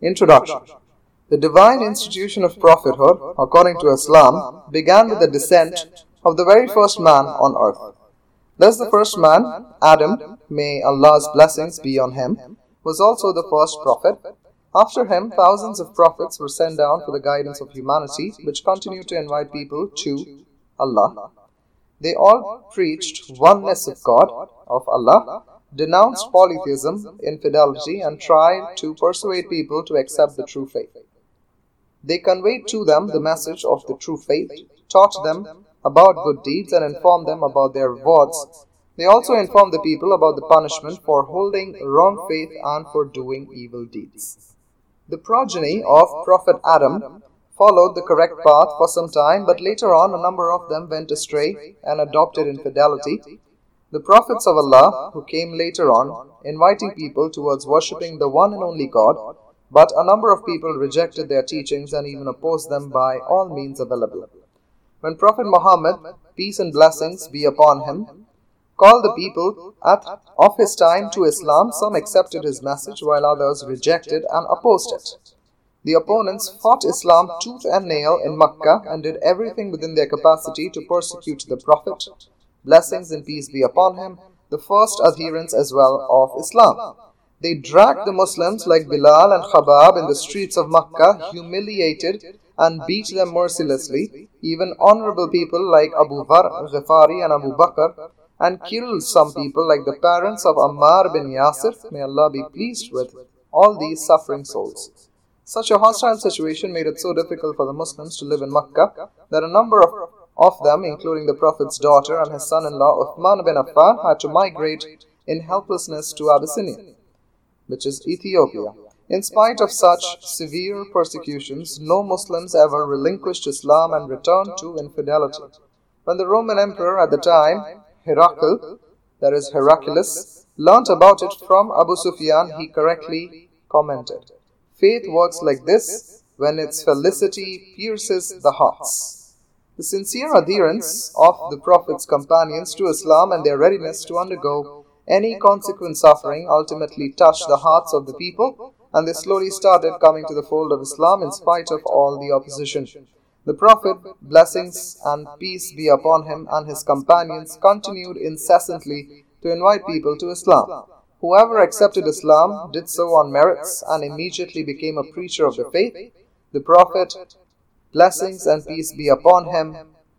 Introduction The divine institution of prophethood, according to Islam, began with the descent of the very first man on earth. Thus, the first man, Adam, may Allah's blessings be on him, was also the first prophet. After him, thousands of prophets were sent down for the guidance of humanity, which continued to invite people to Allah. They all preached oneness of God, of Allah, denounced polytheism, infidelity, and tried to persuade people to accept the true faith. They conveyed to them the message of the true faith, taught them about good deeds, and informed them about their rewards. They also informed the people about the punishment for holding wrong faith and for doing evil deeds. The progeny of Prophet Adam followed the correct path for some time, but later on a number of them went astray and adopted infidelity. The prophets of Allah, who came later on, inviting people towards worshipping the one and only God, but a number of people rejected their teachings and even opposed them by all means available. When Prophet Muhammad, peace and blessings be upon him, called the people at, of his time to Islam, some accepted his message while others rejected and opposed it. The opponents fought Islam tooth and nail in Makkah and did everything within their capacity to persecute the Prophet blessings and peace be upon him, the first adherents as well of Islam. They dragged the Muslims like Bilal and Khabab in the streets of Makkah, humiliated and beat them mercilessly, even honorable people like Abu Dhar, Ghifari and Abu Bakr, and killed some people like the parents of Ammar bin Yasir, may Allah be pleased with all these suffering souls. Such a hostile situation made it so difficult for the Muslims to live in Makkah that a number of of them, including the Prophet's daughter and his son-in-law Uthman bin Affan, had to migrate in helplessness to Abyssinia, which is Ethiopia. In spite of such severe persecutions, no Muslims ever relinquished Islam and returned to infidelity. When the Roman emperor at the time, Heracl, that is Heraclius, learnt about it from Abu Sufyan, he correctly commented, Faith works like this when its felicity pierces the hearts. The sincere adherence of the Prophet's companions to Islam and their readiness to undergo any consequent suffering ultimately touched the hearts of the people, and they slowly started coming to the fold of Islam in spite of all the opposition. The Prophet, blessings and peace be upon him, and his companions continued incessantly to invite people to Islam. Whoever accepted Islam did so on merits and immediately became a preacher of the faith. The Prophet blessings and peace be upon him,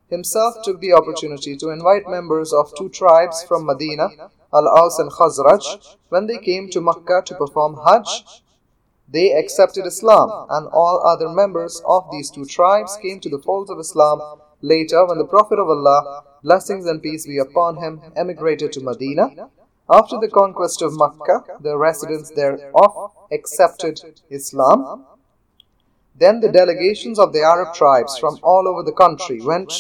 himself took the opportunity to invite members of two tribes from Medina, Al-Aus and Khazraj, when they came to Makkah to perform Hajj. They accepted Islam, and all other members of these two tribes came to the fold of Islam later when the Prophet of Allah, blessings and peace be upon him, emigrated to Medina. After the conquest of Makkah, the residents thereof accepted Islam then the delegations of the Arab tribes from all over the country went,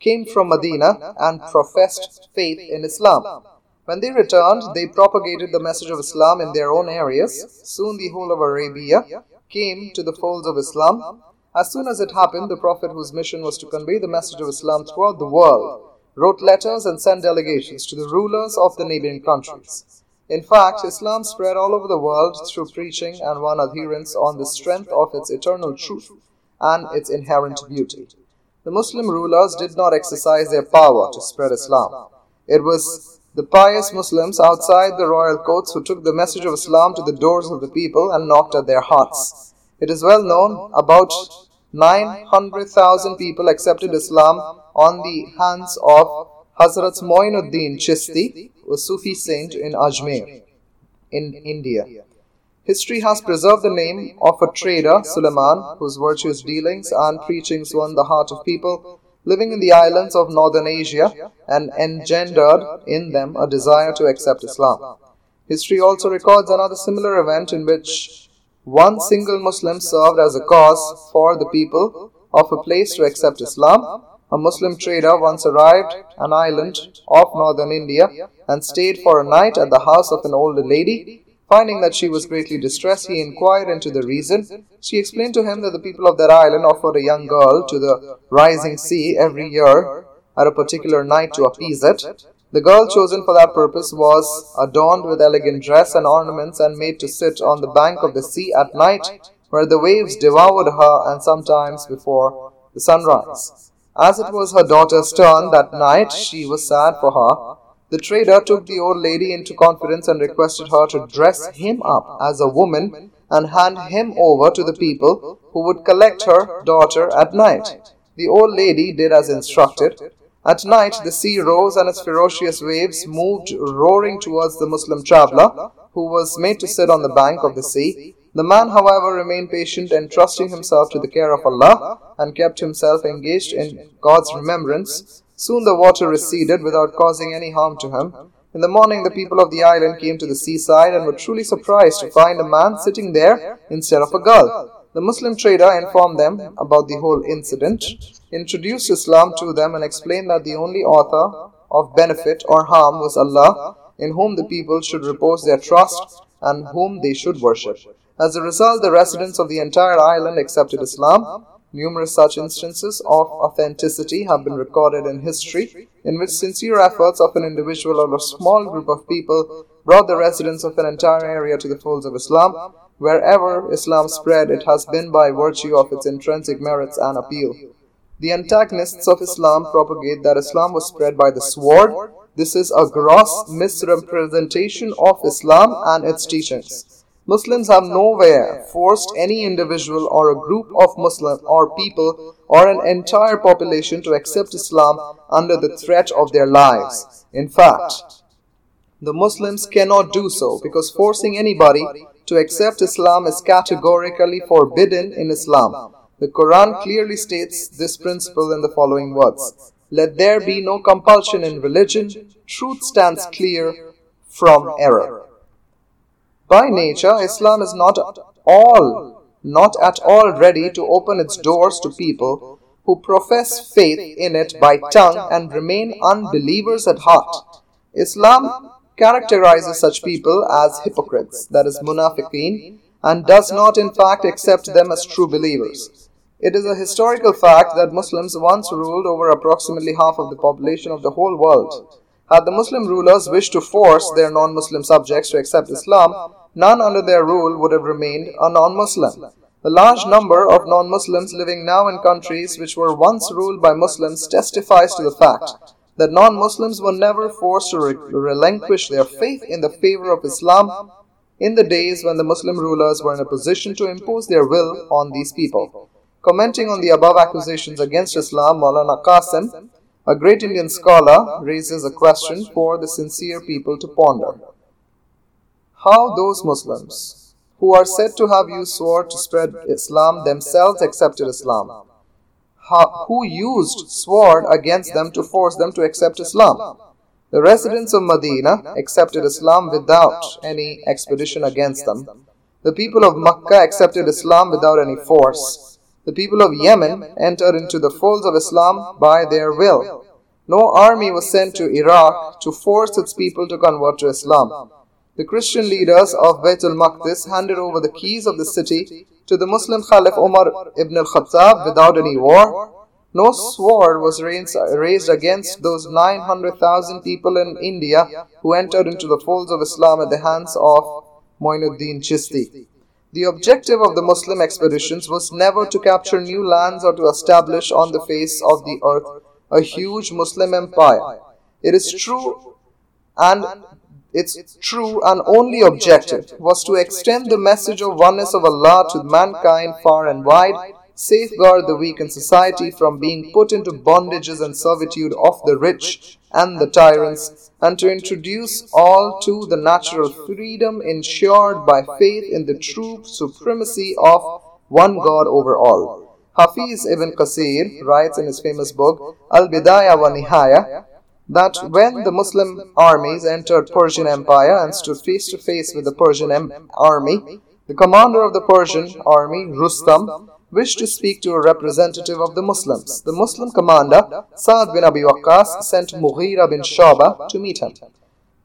came from Medina and professed faith in Islam. When they returned, they propagated the message of Islam in their own areas. Soon the whole of Arabia came to the folds of Islam. As soon as it happened, the Prophet, whose mission was to convey the message of Islam throughout the world, wrote letters and sent delegations to the rulers of the neighboring countries. In fact, Islam spread all over the world through preaching and won adherents on the strength of its eternal truth and its inherent beauty. The Muslim rulers did not exercise their power to spread Islam. It was the pious Muslims outside the royal courts who took the message of Islam to the doors of the people and knocked at their hearts. It is well known about 900,000 people accepted Islam on the hands of Hazrat Moinuddin Chishti, a Sufi saint in Ajmer, in India. History has preserved the name of a trader, Suleiman, whose virtuous dealings and preachings won the heart of people living in the islands of northern Asia and engendered in them a desire to accept Islam. History also records another similar event in which one single Muslim served as a cause for the people of a place to accept Islam a Muslim trader once arrived an island off northern India and stayed for a night at the house of an old lady. Finding that she was greatly distressed, he inquired into the reason. She explained to him that the people of that island offered a young girl to the rising sea every year at a particular night to appease it. The girl chosen for that purpose was adorned with elegant dress and ornaments and made to sit on the bank of the sea at night, where the waves devoured her and sometimes before the sunrise. As it was her daughter's turn that night, she was sad for her. The trader took the old lady into confidence and requested her to dress him up as a woman and hand him over to the people who would collect her daughter at night. The old lady did as instructed. At night, the sea rose and its ferocious waves moved roaring towards the Muslim traveler, who was made to sit on the bank of the sea. The man, however, remained patient, entrusting himself to the care of Allah, and kept himself engaged in God's remembrance. Soon the water receded without causing any harm to him. In the morning, the people of the island came to the seaside and were truly surprised to find a man sitting there instead of a girl. The Muslim trader informed them about the whole incident, introduced Islam to them, and explained that the only author of benefit or harm was Allah, in whom the people should repose their trust and whom they should worship. As a result, the residents of the entire island accepted Islam. Numerous such instances of authenticity have been recorded in history, in which sincere efforts of an individual or a small group of people brought the residents of an entire area to the folds of Islam. Wherever Islam spread, it has been by virtue of its intrinsic merits and appeal. The antagonists of Islam propagate that Islam was spread by the sword. This is a gross misrepresentation of Islam and its teachings. Muslims have nowhere forced any individual or a group of Muslim or people or an entire population to accept Islam under the threat of their lives. In fact, the Muslims cannot do so because forcing anybody to accept Islam is categorically forbidden in Islam. The Quran clearly states this principle in the following words Let there be no compulsion in religion, truth stands clear from error. By nature, Islam is not all, not at all ready to open its doors to people who profess faith in it by tongue and remain unbelievers at heart. Islam characterizes such people as hypocrites, that is, munafiqeen, and does not in fact accept them as true believers. It is a historical fact that Muslims once ruled over approximately half of the population of the whole world. Had the Muslim rulers wished to force their non Muslim subjects to accept Islam, none under their rule would have remained a non Muslim. The large number of non Muslims living now in countries which were once ruled by Muslims testifies to the fact that non Muslims were never forced to re- relinquish their faith in the favor of Islam in the days when the Muslim rulers were in a position to impose their will on these people. Commenting on the above accusations against Islam, Maulana Qasim, a great Indian scholar, raises a question for the sincere people to ponder. How those Muslims who are said to have used sword to spread Islam themselves accepted Islam? who used sword against them to force them to accept Islam. The residents of Medina accepted Islam without any expedition against them. The people of Makkah accepted Islam without any force. The people of Yemen entered into the folds of Islam by their will. No army was sent to Iraq to force its people to convert to Islam. The Christian leaders of Baitul Maqdis handed over the keys of the city to the Muslim Caliph Umar ibn al-Khattab without any war. No sword was raised against those 900,000 people in India who entered into the folds of Islam at the hands of Moinuddin Chishti. The objective of the Muslim expeditions was never to capture new lands or to establish on the face of the earth a huge Muslim empire. It is true and its true and only objective was to extend the message of oneness of Allah to mankind far and wide, safeguard the weak in society from being put into bondages and servitude of the rich and the tyrants, and to introduce all to the natural freedom ensured by faith in the true supremacy of one God over all. Hafiz ibn Kathir writes in his famous book Al Bidayah wa Nihaya that when the Muslim armies entered Persian Empire and stood face to face with the Persian army, the commander of the Persian army, Rustam, wished to speak to a representative of the Muslims. The Muslim commander, Sa'd bin Abi Waqqas, sent Mughira bin Shaba to meet him.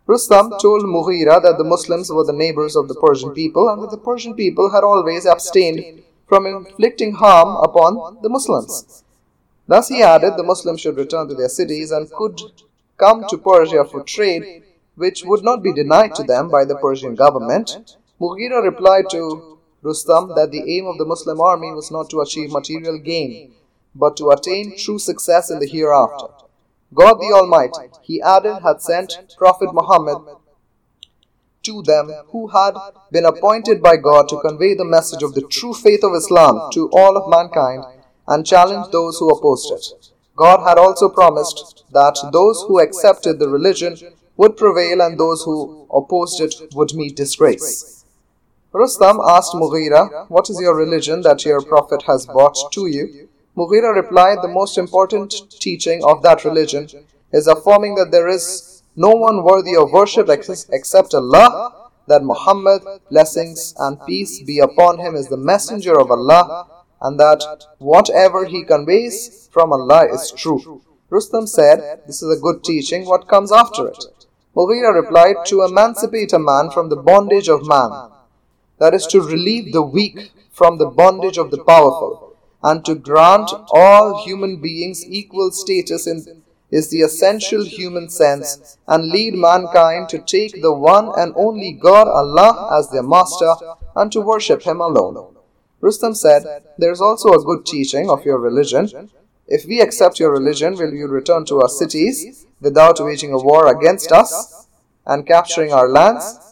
Rustam told Mughira that the Muslims were the neighbors of the Persian people and that the Persian people had always abstained from inflicting harm upon the Muslims. Thus he added the Muslims should return to their cities and could come to Persia for trade, which would not be denied to them by the Persian government, Mughira replied to Rustam that the aim of the Muslim army was not to achieve material gain, but to attain true success in the hereafter. God the Almighty, he added, had sent Prophet Muhammad to them who had been appointed by God to convey the message of the true faith of Islam to all of mankind and challenge those who opposed it. God had also promised that those who accepted the religion would prevail and those who opposed it would meet disgrace. Rustam asked Mughira, What is your religion that your Prophet has brought to you? Mughira replied, The most important teaching of that religion is affirming that there is no one worthy of worship except Allah, that Muhammad, blessings and peace be upon him, is the messenger of Allah, and that whatever he conveys from Allah is true. Rustam said, This is a good teaching, what comes after it? Mughira replied, To emancipate a man from the bondage of man that is to relieve the weak from the bondage of the powerful, and to grant all human beings equal status in is the essential human sense and lead mankind to take the one and only God Allah as their master and to worship Him alone. Rustam said, There is also a good teaching of your religion. If we accept your religion, will you return to our cities without waging a war against us and capturing our lands?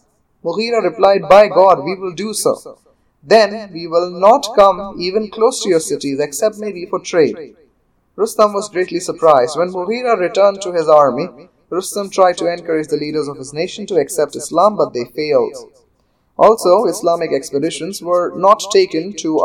Mughira replied, By God, we will do so. Then we will not come even close to your cities except maybe for trade. Rustam was greatly surprised. When Mughira returned to his army, Rustam tried to encourage the leaders of his nation to accept Islam, but they failed. Also, Islamic expeditions were not taken to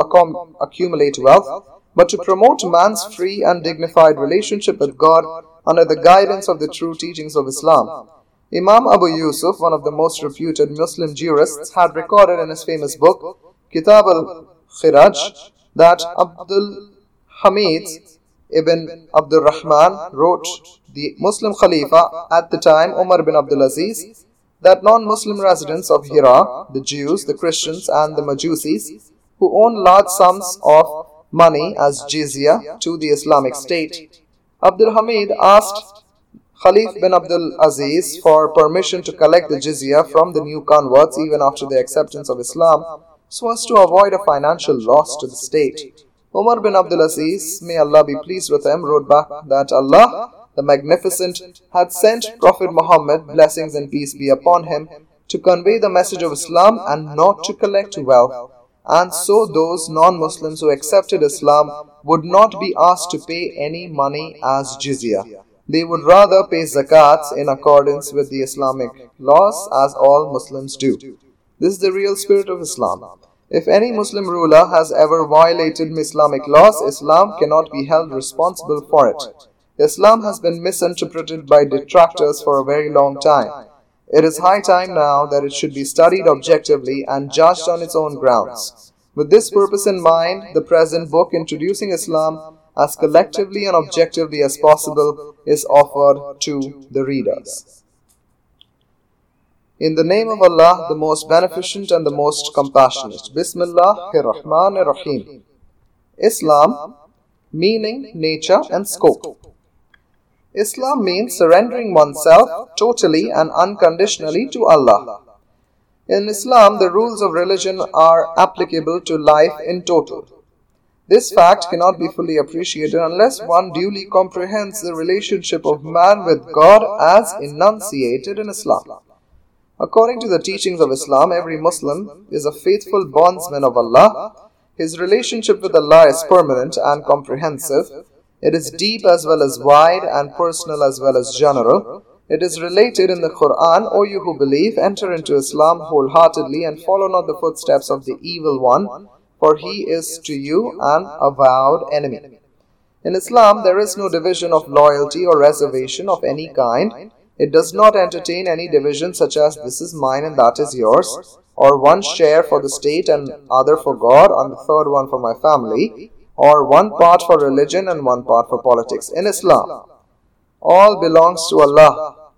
accumulate wealth, but to promote man's free and dignified relationship with God under the guidance of the true teachings of Islam. Imam Abu Yusuf, one of the most reputed Muslim jurists, had recorded in his famous book, Kitab al-Khiraj, that Abdul Hamid ibn Abdul Rahman wrote the Muslim Khalifa at the time, Umar bin Abdul Aziz, that non-Muslim residents of Hira, the Jews, the Christians and the Majusis, who own large sums of money as jizya to the Islamic State, Abdul Hamid asked Khalif bin Abdul Aziz for permission to collect the jizya from the new converts even after the acceptance of Islam so as to avoid a financial loss to the state. Umar bin Abdul Aziz, may Allah be pleased with him, wrote back that Allah, the Magnificent, had sent Prophet Muhammad, blessings and peace be upon him, to convey the message of Islam and not to collect wealth. And so those non-Muslims who accepted Islam would not be asked to pay any money as jizya. They would rather pay zakats in accordance with the Islamic laws as all Muslims do. This is the real spirit of Islam. If any Muslim ruler has ever violated Islamic laws, Islam cannot be held responsible for it. Islam has been misinterpreted by detractors for a very long time. It is high time now that it should be studied objectively and judged on its own grounds. With this purpose in mind, the present book introducing Islam as collectively and objectively as possible is offered to the readers. In the name of Allah, the most beneficent and the most compassionate. Bismillah ar-Rahman ar-Rahim. Islam, meaning, nature and scope. Islam means surrendering oneself totally and unconditionally to Allah. In Islam, the rules of religion are applicable to life in total. This fact cannot be fully appreciated unless one duly comprehends the relationship of man with God as enunciated in Islam. According to the teachings of Islam, every Muslim is a faithful bondsman of Allah. His relationship with Allah is permanent and comprehensive. It is deep as well as wide and personal as well as general. It is related in the Quran, O you who believe, enter into Islam wholeheartedly and follow not the footsteps of the evil one for he is to you an avowed enemy. In Islam, there is no division of loyalty or reservation of any kind. It does not entertain any division such as this is mine and that is yours, or one share for the state and other for God, and the third one for my family, or one part for religion and one part for politics. In Islam, all belongs to Allah.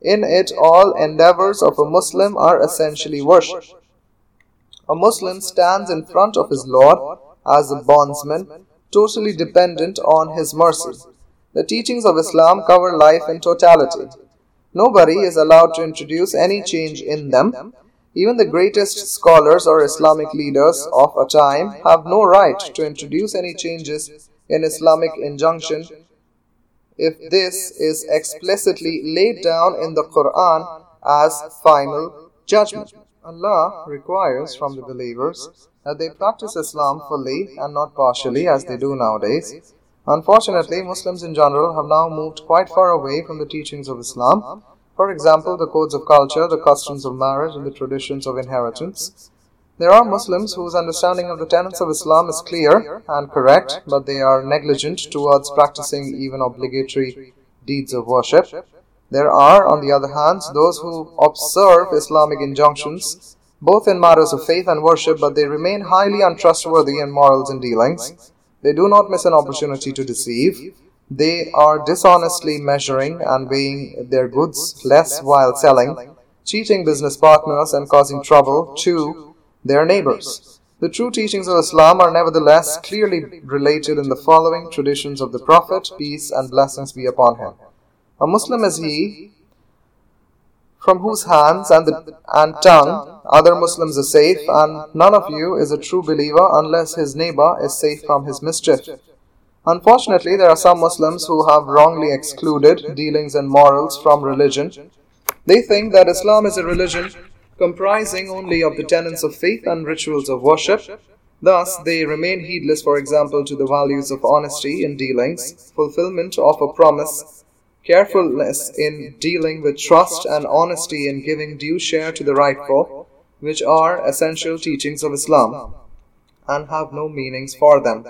In it, all endeavors of a Muslim are essentially worship. A Muslim stands in front of his Lord as a bondsman, totally dependent on his mercy. The teachings of Islam cover life in totality. Nobody is allowed to introduce any change in them. Even the greatest scholars or Islamic leaders of a time have no right to introduce any changes in Islamic injunction if this is explicitly laid down in the Quran as final judgment. Allah requires from the believers that they practice Islam fully and not partially as they do nowadays. Unfortunately, Muslims in general have now moved quite far away from the teachings of Islam. For example, the codes of culture, the customs of marriage, and the traditions of inheritance. There are Muslims whose understanding of the tenets of Islam is clear and correct, but they are negligent towards practicing even obligatory deeds of worship. There are, on the other hand, those who observe Islamic injunctions both in matters of faith and worship, but they remain highly untrustworthy in morals and dealings. They do not miss an opportunity to deceive. They are dishonestly measuring and weighing their goods less while selling, cheating business partners and causing trouble to their neighbors. The true teachings of Islam are nevertheless clearly related in the following traditions of the Prophet, peace and blessings be upon him. A Muslim is he from whose hands and, the, and tongue other Muslims are safe, and none of you is a true believer unless his neighbor is safe from his mischief. Unfortunately, there are some Muslims who have wrongly excluded dealings and morals from religion. They think that Islam is a religion comprising only of the tenets of faith and rituals of worship. Thus, they remain heedless, for example, to the values of honesty in dealings, fulfillment of a promise, carefulness in dealing with trust, and honesty in giving due share to the rightful, which are essential teachings of Islam and have no meanings for them.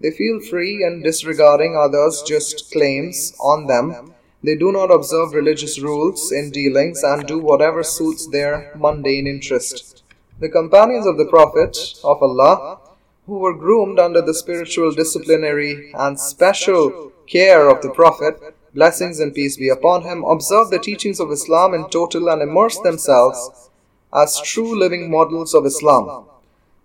They feel free in disregarding others' just claims on them they do not observe religious rules in dealings and do whatever suits their mundane interest. The companions of the Prophet of Allah, who were groomed under the spiritual disciplinary and special care of the Prophet, blessings and peace be upon him, observe the teachings of Islam in total and immerse themselves as true living models of Islam.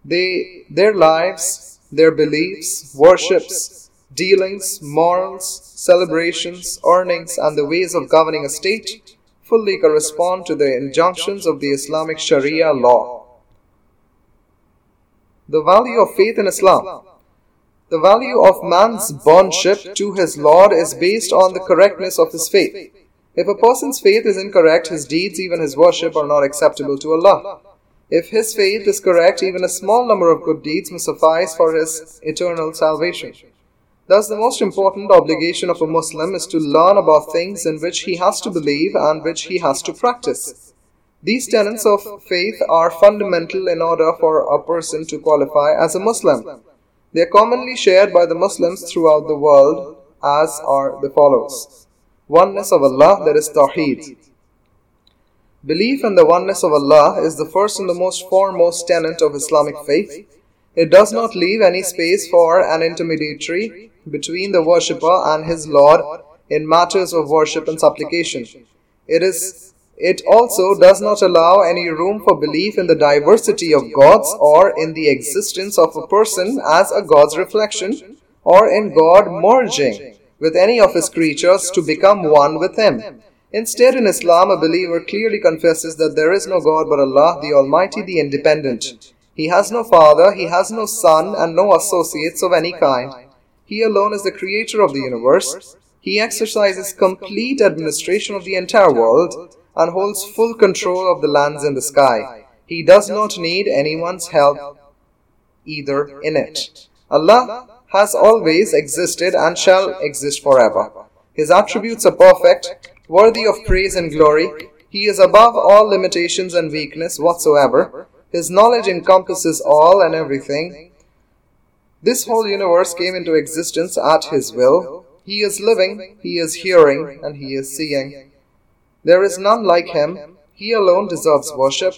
They, their lives, their beliefs, worships, dealings, morals, celebrations, earnings, and the ways of governing a state fully correspond to the injunctions of the Islamic Sharia law. The value of faith in Islam. The value of man's bondship to his Lord is based on the correctness of his faith. If a person's faith is incorrect, his deeds, even his worship, are not acceptable to Allah. If his faith is correct, even a small number of good deeds must suffice for his eternal salvation. Thus, the most important obligation of a Muslim is to learn about things in which he has to believe and which he has to practice. These tenets of faith are fundamental in order for a person to qualify as a Muslim. They are commonly shared by the Muslims throughout the world as are the follows. Oneness of Allah, that is Tawheed. Belief in the oneness of Allah is the first and the most foremost tenet of Islamic faith. It does not leave any space for an intermediary between the worshipper and his Lord in matters of worship and supplication. It is it also does not allow any room for belief in the diversity of gods or in the existence of a person as a God's reflection or in God merging with any of his creatures to become one with him. Instead, in Islam, a believer clearly confesses that there is no God but Allah, the Almighty, the Independent. He has no father, he has no son, and no associates of any kind. He alone is the creator of the universe. He exercises complete administration of the entire world and holds full control of the lands in the sky. He does not need anyone's help either in it. Allah has always existed and shall exist forever. His attributes are perfect, worthy of praise and glory. He is above all limitations and weakness whatsoever. His knowledge encompasses all and everything. This whole universe came into existence at His will. He is living, He is hearing, and He is seeing. There is none like Him. He alone deserves worship,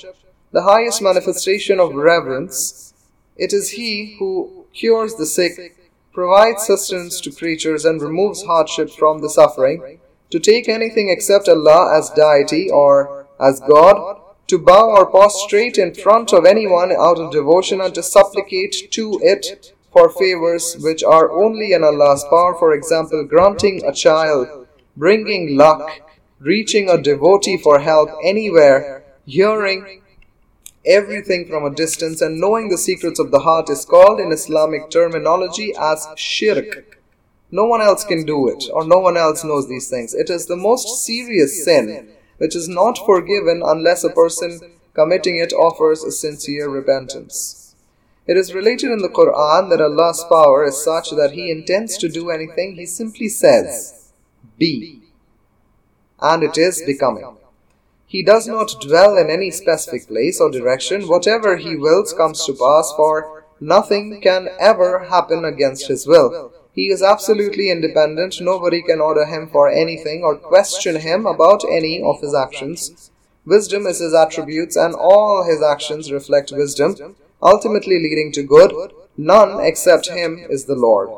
the highest manifestation of reverence. It is He who cures the sick, provides sustenance to creatures, and removes hardship from the suffering. To take anything except Allah as deity or as God, to bow or prostrate in front of anyone out of devotion and to supplicate to it for favors which are only in Allah's power, for example, granting a child, bringing luck, reaching a devotee for help anywhere, hearing everything from a distance, and knowing the secrets of the heart is called in Islamic terminology as shirk. No one else can do it, or no one else knows these things. It is the most serious sin which is not forgiven unless a person committing it offers a sincere repentance. It is related in the Quran that Allah's power is such that He intends to do anything, He simply says, Be. And it is becoming. He does not dwell in any specific place or direction. Whatever He wills comes to pass, for nothing can ever happen against His will. He is absolutely independent. Nobody can order him for anything or question him about any of his actions. Wisdom is his attributes, and all his actions reflect wisdom, ultimately leading to good. None except him is the Lord.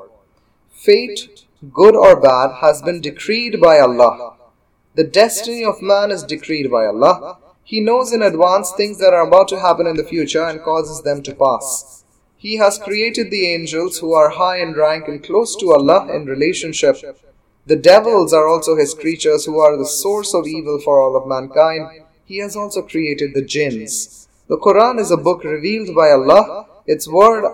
Fate, good or bad, has been decreed by Allah. The destiny of man is decreed by Allah. He knows in advance things that are about to happen in the future and causes them to pass. He has created the angels who are high in rank and close to Allah in relationship. The devils are also His creatures who are the source of evil for all of mankind. He has also created the jinns. The Quran is a book revealed by Allah. Its words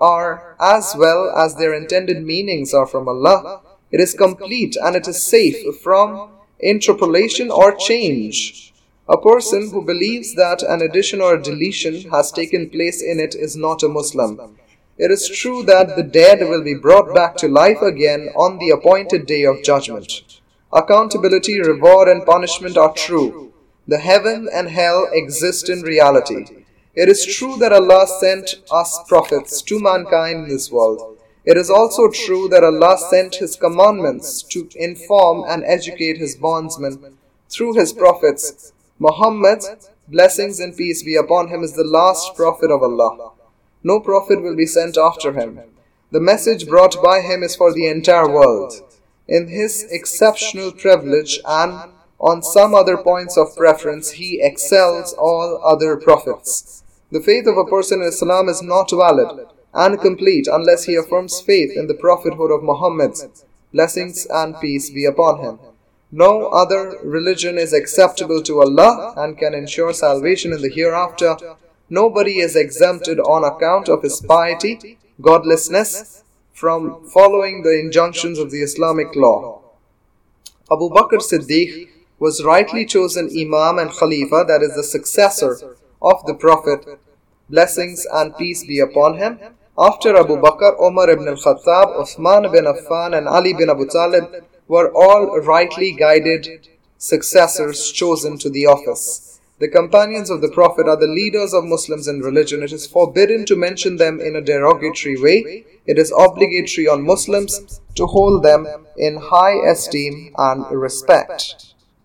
are as well as their intended meanings are from Allah. It is complete and it is safe from interpolation or change. A person who believes that an addition or deletion has taken place in it is not a Muslim. It is true that the dead will be brought back to life again on the appointed day of judgment. Accountability, reward, and punishment are true. The heaven and hell exist in reality. It is true that Allah sent us prophets to mankind in this world. It is also true that Allah sent His commandments to inform and educate His bondsmen through His prophets Muhammad, blessings and peace be upon him, is the last prophet of Allah. No prophet will be sent after him. The message brought by him is for the entire world. In his exceptional privilege and on some other points of preference, he excels all other prophets. The faith of a person in Islam is not valid and complete unless he affirms faith in the prophethood of Muhammad. Blessings and peace be upon him. No other religion is acceptable to Allah and can ensure salvation in the hereafter. Nobody is exempted on account of his piety, godlessness, from following the injunctions of the Islamic law. Abu Bakr Siddiq was rightly chosen Imam and Khalifa, that is the successor of the Prophet. Blessings and peace be upon him. After Abu Bakr, Umar ibn al-Khattab, Uthman bin Affan and Ali bin Abu Talib were all rightly guided successors chosen to the office. The companions of the Prophet are the leaders of Muslims in religion. It is forbidden to mention them in a derogatory way. It is obligatory on Muslims to hold them in high esteem and respect.